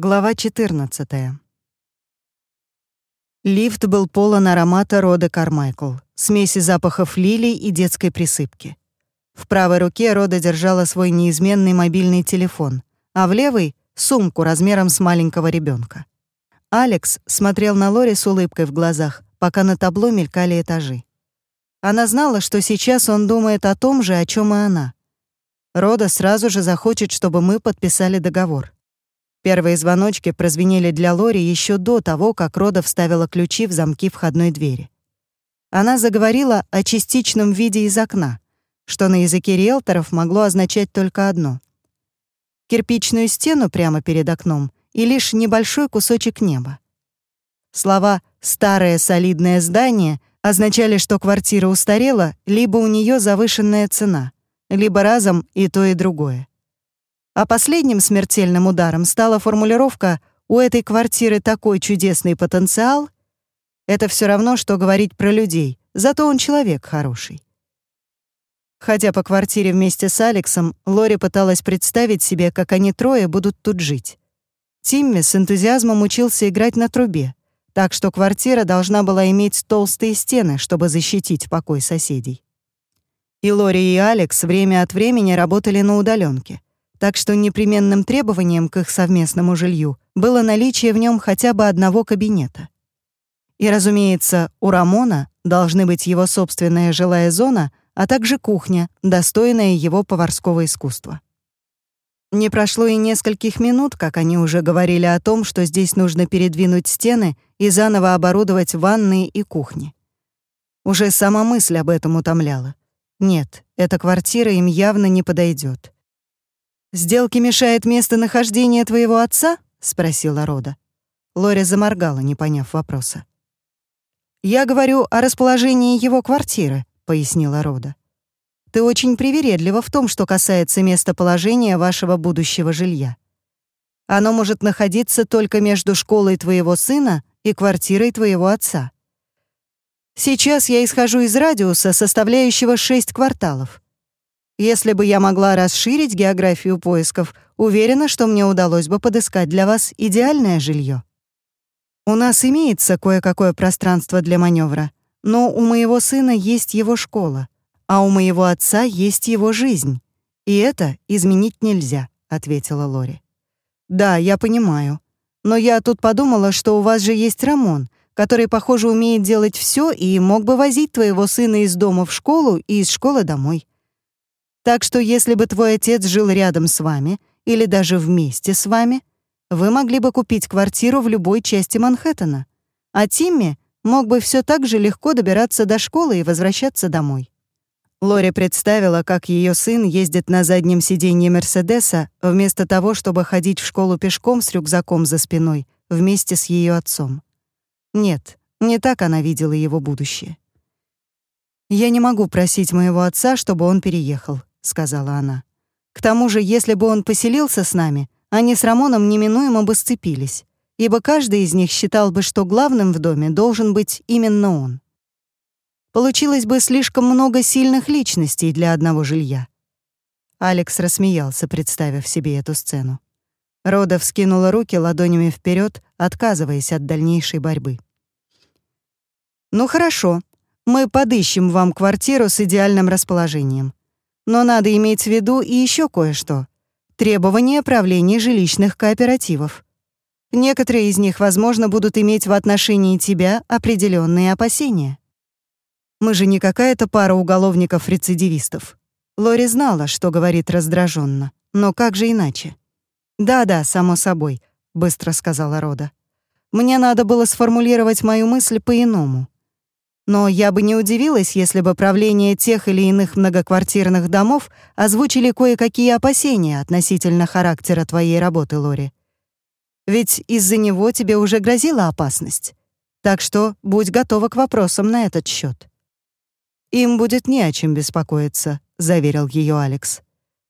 Глава 14. Лифт был полон аромата рода Кармайкл, смеси запахов лилий и детской присыпки. В правой руке Рода держала свой неизменный мобильный телефон, а в левой — сумку размером с маленького ребенка. Алекс смотрел на Лори с улыбкой в глазах, пока на табло мелькали этажи. Она знала, что сейчас он думает о том же, о чем и она. Рода сразу же захочет, чтобы мы подписали договор. Первые звоночки прозвенели для Лори еще до того, как Рода вставила ключи в замки входной двери. Она заговорила о частичном виде из окна, что на языке риэлторов могло означать только одно. Кирпичную стену прямо перед окном и лишь небольшой кусочек неба. Слова «старое солидное здание» означали, что квартира устарела, либо у нее завышенная цена, либо разом и то, и другое. А последним смертельным ударом стала формулировка «у этой квартиры такой чудесный потенциал». Это все равно, что говорить про людей, зато он человек хороший. Хотя по квартире вместе с Алексом, Лори пыталась представить себе, как они трое будут тут жить. Тимми с энтузиазмом учился играть на трубе, так что квартира должна была иметь толстые стены, чтобы защитить покой соседей. И Лори и Алекс время от времени работали на удаленке так что непременным требованием к их совместному жилью было наличие в нем хотя бы одного кабинета. И, разумеется, у Рамона должны быть его собственная жилая зона, а также кухня, достойная его поварского искусства. Не прошло и нескольких минут, как они уже говорили о том, что здесь нужно передвинуть стены и заново оборудовать ванные и кухни. Уже сама мысль об этом утомляла. Нет, эта квартира им явно не подойдет. «Сделке мешает местонахождение твоего отца?» — спросила Рода. Лори заморгала, не поняв вопроса. «Я говорю о расположении его квартиры», — пояснила Рода. «Ты очень привередлива в том, что касается местоположения вашего будущего жилья. Оно может находиться только между школой твоего сына и квартирой твоего отца. Сейчас я исхожу из радиуса, составляющего шесть кварталов. Если бы я могла расширить географию поисков, уверена, что мне удалось бы подыскать для вас идеальное жилье. У нас имеется кое-какое пространство для маневра, но у моего сына есть его школа, а у моего отца есть его жизнь. И это изменить нельзя, ответила Лори. Да, я понимаю. Но я тут подумала, что у вас же есть Рамон, который, похоже, умеет делать все и мог бы возить твоего сына из дома в школу и из школы домой. Так что если бы твой отец жил рядом с вами или даже вместе с вами, вы могли бы купить квартиру в любой части Манхэттена, а Тимми мог бы все так же легко добираться до школы и возвращаться домой. Лори представила, как ее сын ездит на заднем сиденье Мерседеса вместо того, чтобы ходить в школу пешком с рюкзаком за спиной вместе с ее отцом. Нет, не так она видела его будущее. «Я не могу просить моего отца, чтобы он переехал сказала она. К тому же, если бы он поселился с нами, они с Рамоном неминуемо бы сцепились, ибо каждый из них считал бы, что главным в доме должен быть именно он. Получилось бы слишком много сильных личностей для одного жилья. Алекс рассмеялся, представив себе эту сцену. Рода вскинула руки ладонями вперед, отказываясь от дальнейшей борьбы. «Ну хорошо, мы подыщем вам квартиру с идеальным расположением. Но надо иметь в виду и еще кое-что. Требования правления жилищных кооперативов. Некоторые из них, возможно, будут иметь в отношении тебя определенные опасения. Мы же не какая-то пара уголовников-рецидивистов. Лори знала, что говорит раздраженно, но как же иначе? «Да-да, само собой», — быстро сказала Рода. «Мне надо было сформулировать мою мысль по-иному. Но я бы не удивилась, если бы правление тех или иных многоквартирных домов озвучили кое-какие опасения относительно характера твоей работы, Лори. Ведь из-за него тебе уже грозила опасность. Так что будь готова к вопросам на этот счет. «Им будет не о чем беспокоиться», — заверил ее Алекс.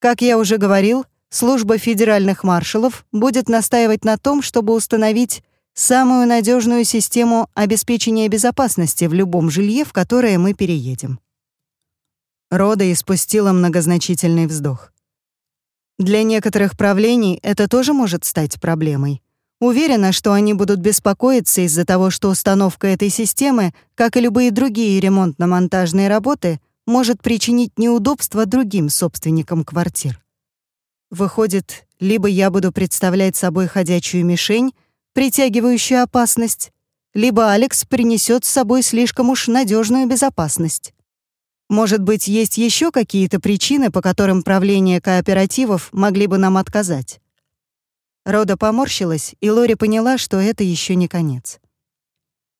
«Как я уже говорил, служба федеральных маршалов будет настаивать на том, чтобы установить самую надежную систему обеспечения безопасности в любом жилье, в которое мы переедем. Рода испустила многозначительный вздох. Для некоторых правлений это тоже может стать проблемой. Уверена, что они будут беспокоиться из-за того, что установка этой системы, как и любые другие ремонтно-монтажные работы, может причинить неудобства другим собственникам квартир. Выходит, либо я буду представлять собой ходячую мишень, притягивающую опасность, либо Алекс принесет с собой слишком уж надежную безопасность. Может быть, есть еще какие-то причины, по которым правление кооперативов могли бы нам отказать? Рода поморщилась, и Лори поняла, что это еще не конец.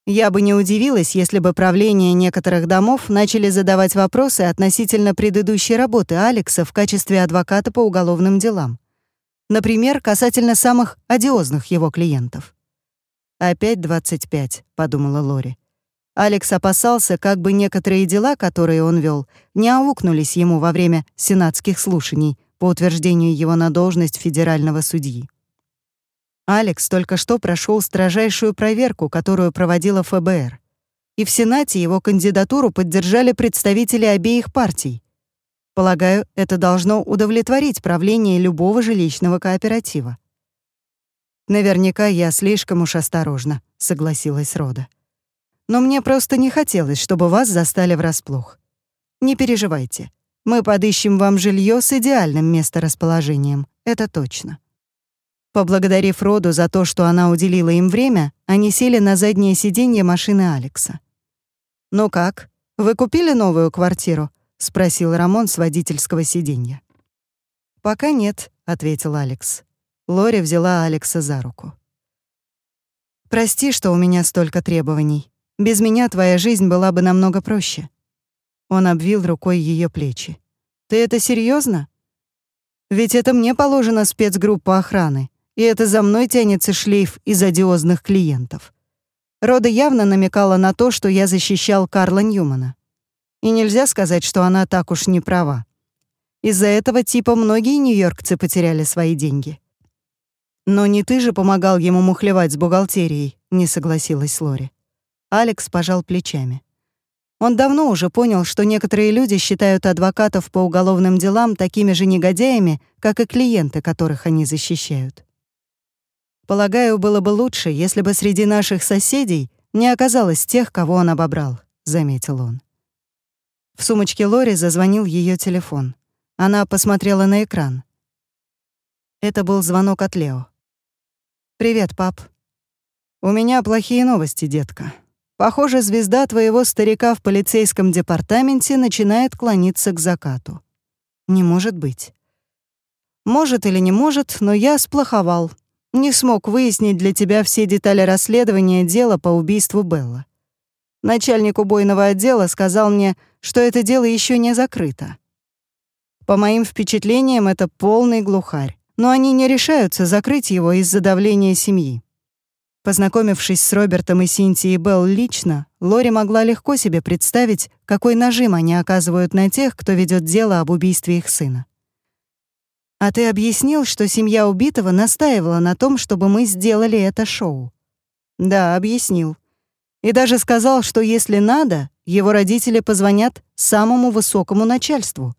Я бы не удивилась, если бы правление некоторых домов начали задавать вопросы относительно предыдущей работы Алекса в качестве адвоката по уголовным делам. Например, касательно самых одиозных его клиентов. «Опять 25», — подумала Лори. Алекс опасался, как бы некоторые дела, которые он вел, не аукнулись ему во время сенатских слушаний по утверждению его на должность федерального судьи. Алекс только что прошел строжайшую проверку, которую проводила ФБР. И в Сенате его кандидатуру поддержали представители обеих партий. Полагаю, это должно удовлетворить правление любого жилищного кооператива. «Наверняка я слишком уж осторожна», — согласилась Рода. «Но мне просто не хотелось, чтобы вас застали врасплох. Не переживайте, мы подыщем вам жилье с идеальным месторасположением, это точно». Поблагодарив Роду за то, что она уделила им время, они сели на заднее сиденье машины Алекса. «Ну как, вы купили новую квартиру?» — спросил Рамон с водительского сиденья. «Пока нет», — ответил Алекс. Лори взяла Алекса за руку. «Прости, что у меня столько требований. Без меня твоя жизнь была бы намного проще». Он обвил рукой ее плечи. «Ты это серьезно? Ведь это мне положена спецгруппа охраны и это за мной тянется шлейф из одиозных клиентов. Рода явно намекала на то, что я защищал Карла Ньюмана. И нельзя сказать, что она так уж не права. Из-за этого типа многие нью-йоркцы потеряли свои деньги. «Но не ты же помогал ему мухлевать с бухгалтерией», — не согласилась Лори. Алекс пожал плечами. Он давно уже понял, что некоторые люди считают адвокатов по уголовным делам такими же негодяями, как и клиенты, которых они защищают. Полагаю, было бы лучше, если бы среди наших соседей не оказалось тех, кого он обобрал», — заметил он. В сумочке Лори зазвонил ее телефон. Она посмотрела на экран. Это был звонок от Лео. «Привет, пап». «У меня плохие новости, детка. Похоже, звезда твоего старика в полицейском департаменте начинает клониться к закату». «Не может быть». «Может или не может, но я сплоховал», не смог выяснить для тебя все детали расследования дела по убийству Белла. Начальник убойного отдела сказал мне, что это дело еще не закрыто. По моим впечатлениям, это полный глухарь, но они не решаются закрыть его из-за давления семьи. Познакомившись с Робертом и Синтией Белл лично, Лори могла легко себе представить, какой нажим они оказывают на тех, кто ведет дело об убийстве их сына. А ты объяснил, что семья убитого настаивала на том, чтобы мы сделали это шоу. Да, объяснил. И даже сказал, что если надо, его родители позвонят самому высокому начальству.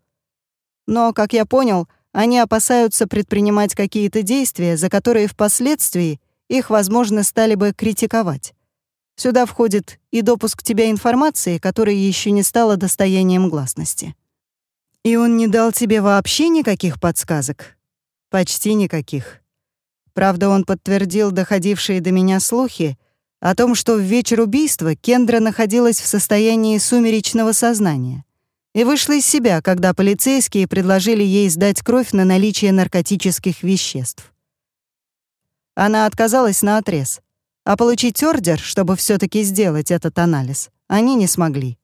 Но, как я понял, они опасаются предпринимать какие-то действия, за которые впоследствии их, возможно, стали бы критиковать. Сюда входит и допуск тебя информации, которая еще не стала достоянием гласности. «И он не дал тебе вообще никаких подсказок?» «Почти никаких. Правда, он подтвердил доходившие до меня слухи о том, что в вечер убийства Кендра находилась в состоянии сумеречного сознания и вышла из себя, когда полицейские предложили ей сдать кровь на наличие наркотических веществ. Она отказалась на отрез, а получить ордер, чтобы все таки сделать этот анализ, они не смогли.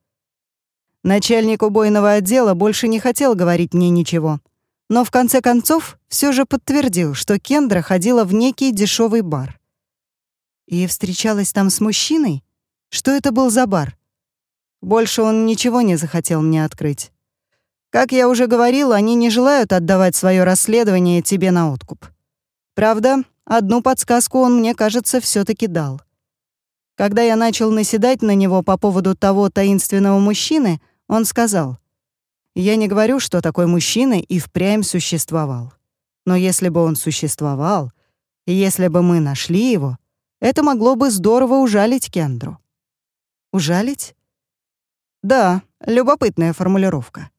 Начальник убойного отдела больше не хотел говорить мне ничего. Но в конце концов все же подтвердил, что Кендра ходила в некий дешевый бар. И встречалась там с мужчиной? Что это был за бар? Больше он ничего не захотел мне открыть. Как я уже говорил, они не желают отдавать свое расследование тебе на откуп. Правда, одну подсказку он, мне кажется, все таки дал. Когда я начал наседать на него по поводу того таинственного мужчины — он сказал, «Я не говорю, что такой мужчина и впрямь существовал. Но если бы он существовал, Если бы мы нашли его, это могло бы здорово ужалить Кендру. Ужалить? Да, любопытная формулировка.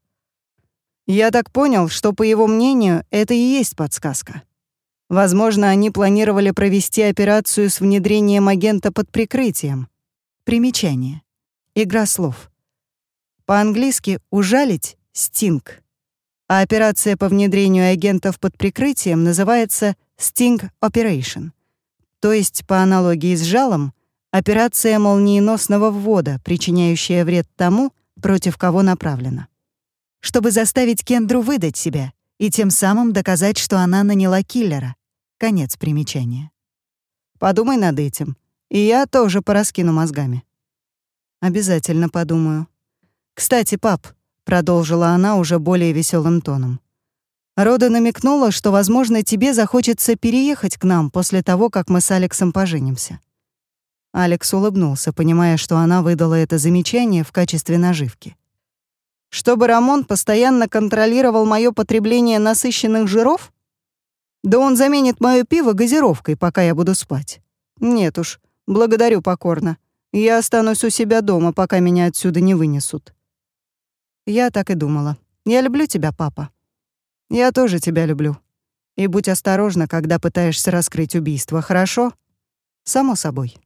Я так понял, что, по его мнению, это и есть подсказка. Возможно, они планировали провести операцию с внедрением агента под прикрытием. Примечание. Игра слов. По-английски «ужалить» — «стинг», а операция по внедрению агентов под прикрытием называется «sting operation», то есть, по аналогии с жалом, операция молниеносного ввода, причиняющая вред тому, против кого направлена. Чтобы заставить Кендру выдать себя и тем самым доказать, что она наняла киллера. Конец примечания. Подумай над этим, и я тоже пораскину мозгами. Обязательно подумаю. Кстати, пап, продолжила она уже более веселым тоном. Рода намекнула, что, возможно, тебе захочется переехать к нам после того, как мы с Алексом поженимся. Алекс улыбнулся, понимая, что она выдала это замечание в качестве наживки. Чтобы Рамон постоянно контролировал мое потребление насыщенных жиров? Да он заменит моё пиво газировкой, пока я буду спать. Нет уж, благодарю покорно. Я останусь у себя дома, пока меня отсюда не вынесут. Я так и думала. Я люблю тебя, папа. Я тоже тебя люблю. И будь осторожна, когда пытаешься раскрыть убийство, хорошо? Само собой.